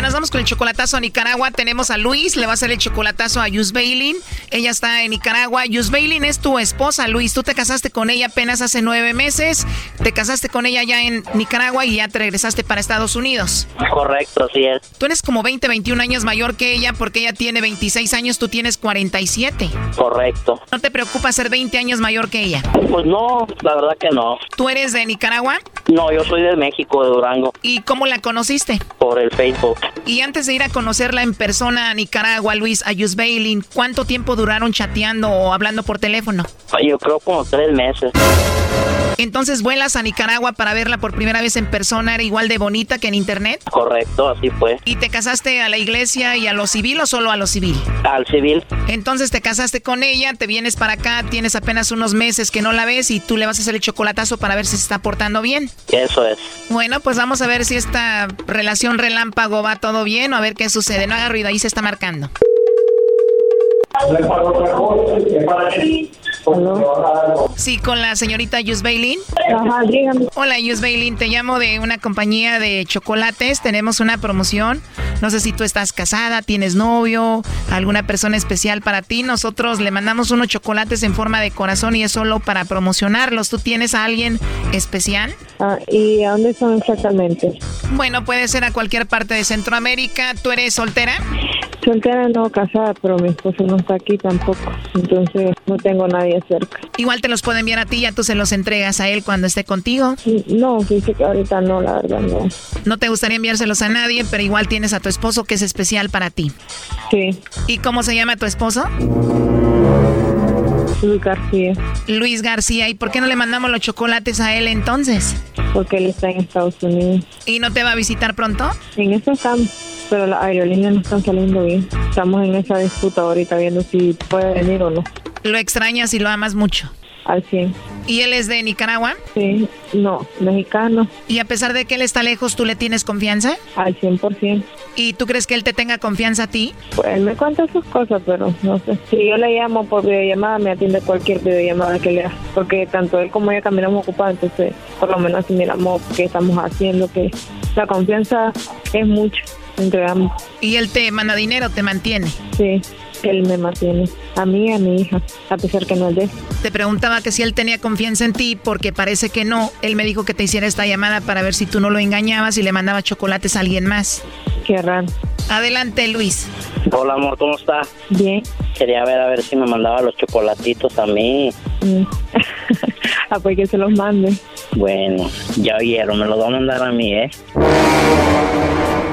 Nos vamos con el chocolatazo a Nicaragua. Tenemos a Luis, le va a hacer el chocolatazo a Yus Bailin. Ella está en Nicaragua. Yus Bailin es tu esposa, Luis. Tú te casaste con ella apenas hace nueve meses. Te casaste con ella ya en Nicaragua y ya te regresaste para Estados Unidos. Correcto, sí es. Tú eres como 20, 21 años mayor que ella porque ella tiene 26 años, tú tienes 47. Correcto. ¿No te preocupa ser 20 años mayor que ella? Pues no, la verdad que no. ¿Tú eres de Nicaragua? No, yo soy de México, de Durango. ¿Y cómo la conociste? Por el Facebook. Y antes de ir a conocerla en persona a Nicaragua, Luis, a Bailin, ¿cuánto tiempo duraron chateando o hablando por teléfono? Yo creo como tres meses. Entonces vuelas a Nicaragua para verla por primera vez en persona, ¿era igual de bonita que en internet? Correcto, así fue. ¿Y te casaste a la iglesia y a lo civil o solo a lo civil? Al civil. Entonces te casaste con ella, te vienes para acá, tienes apenas unos meses que no la ves y tú le vas a hacer el chocolatazo para ver si se está portando bien. Eso es. Bueno, pues vamos a ver si esta relación relámpago va todo bien o a ver qué sucede. No haga ruido, ahí se está marcando. Sí, con la señorita Yus Bailin. Ajá, dígame. Hola, Yus Bailin. Te llamo de una compañía de chocolates. Tenemos una promoción. No sé si tú estás casada, tienes novio, alguna persona especial para ti. Nosotros le mandamos unos chocolates en forma de corazón y es solo para promocionarlos. ¿Tú tienes a alguien especial? Ah, ¿Y a dónde son exactamente? Bueno, puede ser a cualquier parte de Centroamérica. ¿Tú eres soltera? Soltera no, casada, pero mi esposo no está aquí tampoco. Entonces no tengo nadie cerca. Igual te los puedo enviar a ti, ya tú se los entregas a él cuando esté contigo. No, dice que ahorita no, la verdad no. No te gustaría enviárselos a nadie, pero igual tienes a tu esposo que es especial para ti. Sí. ¿Y cómo se llama tu esposo? Luis García. Luis García. ¿Y por qué no le mandamos los chocolates a él entonces? Porque él está en Estados Unidos. ¿Y no te va a visitar pronto? En eso estamos, pero las aerolíneas no están saliendo bien. Estamos en esa disputa ahorita viendo si puede venir o no. ¿Lo extrañas y lo amas mucho? Al 100. ¿Y él es de Nicaragua? Sí, no, mexicano. ¿Y a pesar de que él está lejos, tú le tienes confianza? Al 100%. ¿Y tú crees que él te tenga confianza a ti? Pues él me cuenta sus cosas, pero no sé. Si yo le llamo por videollamada, me atiende cualquier videollamada que le haga. Porque tanto él como ella caminamos ocupados, entonces por lo menos si miramos qué estamos haciendo, que la confianza es mucho entre ambos. ¿Y él te manda dinero, te mantiene? Sí, él me mantiene. A mí y a mi hija, a pesar que no es de él. Te preguntaba que si él tenía confianza en ti, porque parece que no. Él me dijo que te hiciera esta llamada para ver si tú no lo engañabas y le mandaba chocolates a alguien más. Qué raro. Adelante, Luis. Hola, amor, ¿cómo está? Bien. Quería ver a ver si me mandaba los chocolatitos a mí. Mm. ah, pues que se los mande. Bueno, ya oyeron, me los va a mandar a mí, ¿eh?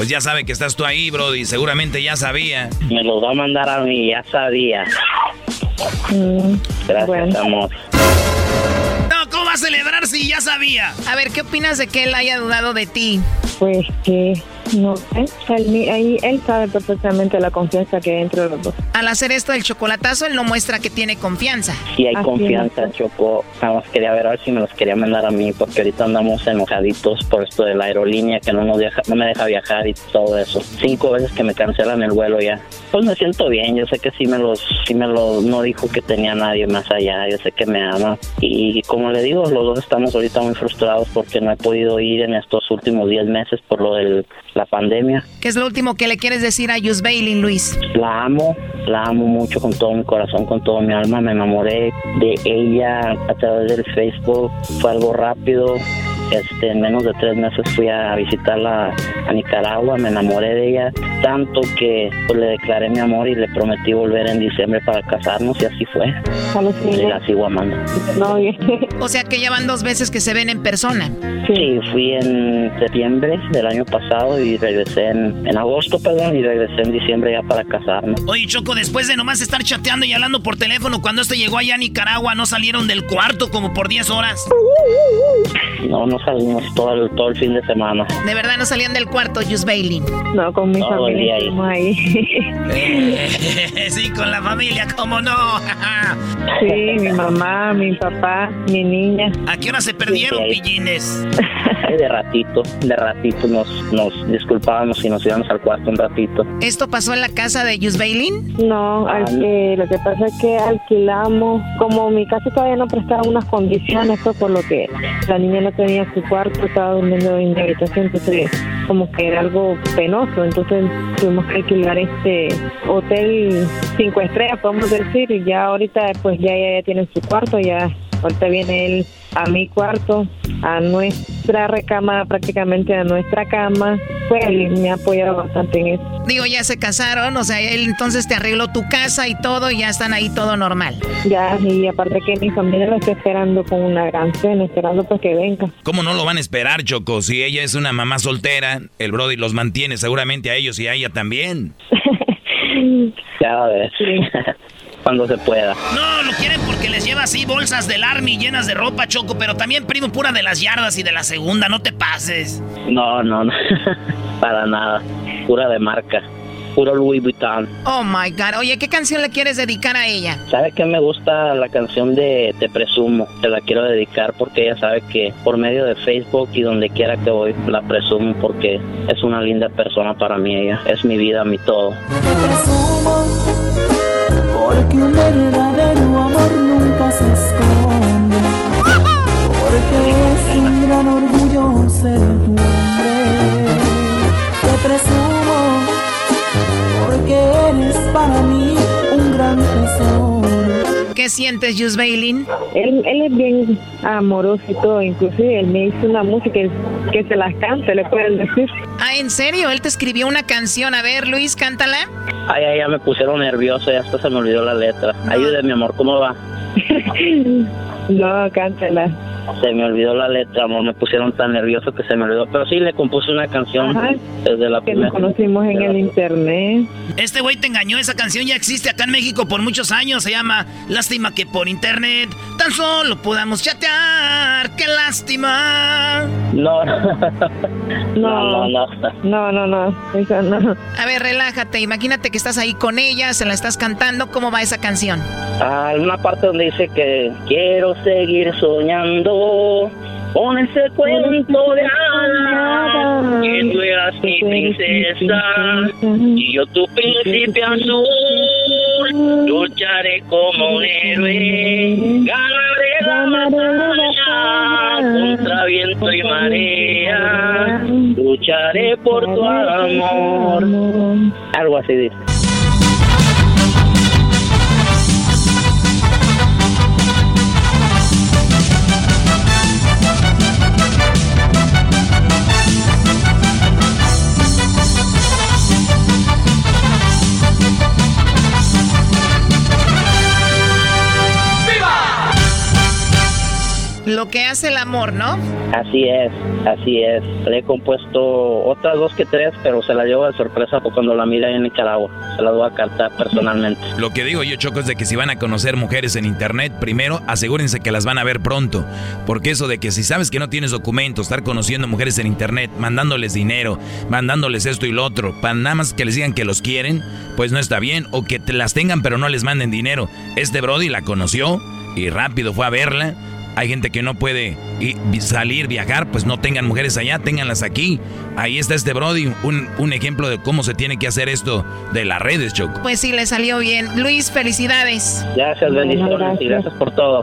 Pues ya sabe que estás tú ahí, Brody. Seguramente ya sabía. Me los va a mandar a mí, ya sabía. Mm, Gracias, bueno. amor. No, ¿cómo va a celebrar si ya sabía? A ver, ¿qué opinas de que él haya dudado de ti? Pues que no sé. Ahí, él sabe perfectamente la confianza que hay entre los dos. Al hacer esto del chocolatazo, él no muestra que tiene confianza. Sí hay Así confianza, es. Choco. Nada más quería ver a ver si me los quería mandar a mí, porque ahorita andamos enojaditos por esto de la aerolínea que no nos deja, no me deja viajar y todo eso. Cinco veces que me cancelan el vuelo ya. Pues me siento bien, yo sé que sí me los, sí me los, no dijo que tenía nadie más allá, yo sé que me ama. Y como le digo, los dos estamos ahorita muy frustrados porque no he podido ir en estos últimos 10 meses por lo de la pandemia. ¿Qué es lo último que le quieres decir a Yus Bailin, Luis? La amo, la amo mucho con todo mi corazón, con todo mi alma. Me enamoré de ella a través del Facebook. Fue algo rápido. Este, en menos de tres meses fui a visitarla a Nicaragua, me enamoré de ella tanto que pues, le declaré mi amor y le prometí volver en diciembre para casarnos y así fue. Y la sigo amando. No, O sea que ya van dos veces que se ven en persona. Sí, fui en septiembre del año pasado y regresé en, en agosto, perdón, y regresé en diciembre ya para casarnos. Oye, Choco, después de nomás estar chateando y hablando por teléfono, cuando este llegó allá a Nicaragua, no salieron del cuarto como por 10 horas. No, no salimos todo el, todo el fin de semana. ¿De verdad no salían del cuarto, Just Bailey? No, con mi familia ahí. sí, con la familia, ¿cómo no? sí, mi mamá, mi papá, mi niña. ¿A qué hora se perdieron, pillines? de ratito, de ratito nos, nos disculpábamos y nos íbamos al cuarto un ratito. ¿Esto pasó en la casa de Just Bailey? No, ah, lo que pasa es que alquilamos, como mi casa todavía no prestaba unas condiciones, fue por lo que la niña no tenía su cuarto, estaba durmiendo en la habitación, entonces como que era algo penoso, entonces tuvimos que alquilar este hotel cinco estrellas, podemos decir, y ya ahorita pues ya, ya, ya tienen su cuarto, ya ahorita viene él a mi cuarto, a nuestra recámara, prácticamente a nuestra cama, pues me ha apoyado bastante en eso. Digo, ya se casaron, o sea, él entonces te arregló tu casa y todo, y ya están ahí todo normal. Ya, y aparte que mi familia lo está esperando con una gran cena, esperando para que venga. ¿Cómo no lo van a esperar, Choco? Si ella es una mamá soltera, el Brody los mantiene seguramente a ellos y a ella también. ya, a ver. cuando se pueda. No, lo quieren porque les lleva así bolsas del Army llenas de ropa, Choco, pero también primo pura de las yardas y de la segunda, no te pases. No, no, no, para nada, pura de marca. Puro Louis Vuitton. Oh my God. Oye, ¿qué canción le quieres dedicar a ella? ¿Sabe que me gusta la canción de Te Presumo? Te la quiero dedicar porque ella sabe que por medio de Facebook y donde quiera que voy la presumo porque es una linda persona para mí ella. Es mi vida, mi todo. Te presumo porque ¿Qué sientes, Jus Bailin? Él, él es bien amoroso y todo, inclusive él me hizo una música que se las cante, le pueden decir. Ah, ¿en serio? Él te escribió una canción. A ver, Luis, cántala. Ay, ay, ya me pusieron nervioso, ya hasta se me olvidó la letra. Ayúdeme, mi amor, ¿cómo va? no, cántala. Se me olvidó la letra, amor, me pusieron tan nervioso que se me olvidó. Pero sí le compuse una canción desde la que nos conocimos en el internet. Este güey te engañó, esa canción ya existe acá en México por muchos años. Se llama Lástima que por internet tan solo podamos chatear. ¡Qué lástima! No, no, no, no, no, no, no, no. A ver, relájate, imagínate que estás ahí con ella, se la estás cantando. ¿Cómo va esa canción? Ah, una parte donde dice que quiero seguir soñando con ese cuento de hadas que tú eras mi princesa y yo tu príncipe azul lucharé como un héroe ganaré la viento y marea lucharé por tu amor. Algo así dice Lo que hace el amor, ¿no? Así es, así es. Le he compuesto otras dos que tres, pero se la llevo de sorpresa cuando la mira en Nicaragua. Se la voy a cantar personalmente. Lo que digo yo, Choco, es de que si van a conocer mujeres en internet, primero asegúrense que las van a ver pronto. Porque eso de que si sabes que no tienes documentos, estar conociendo mujeres en internet, mandándoles dinero, mandándoles esto y lo otro, para nada más que les digan que los quieren, pues no está bien. O que te las tengan pero no les manden dinero. Este Brody la conoció y rápido fue a verla hay gente que no puede salir, viajar, pues no tengan mujeres allá, ténganlas aquí. Ahí está este Brody, un, un ejemplo de cómo se tiene que hacer esto de las redes, Choco. Pues sí, le salió bien. Luis, felicidades. Gracias, bendiciones y gracias por todo.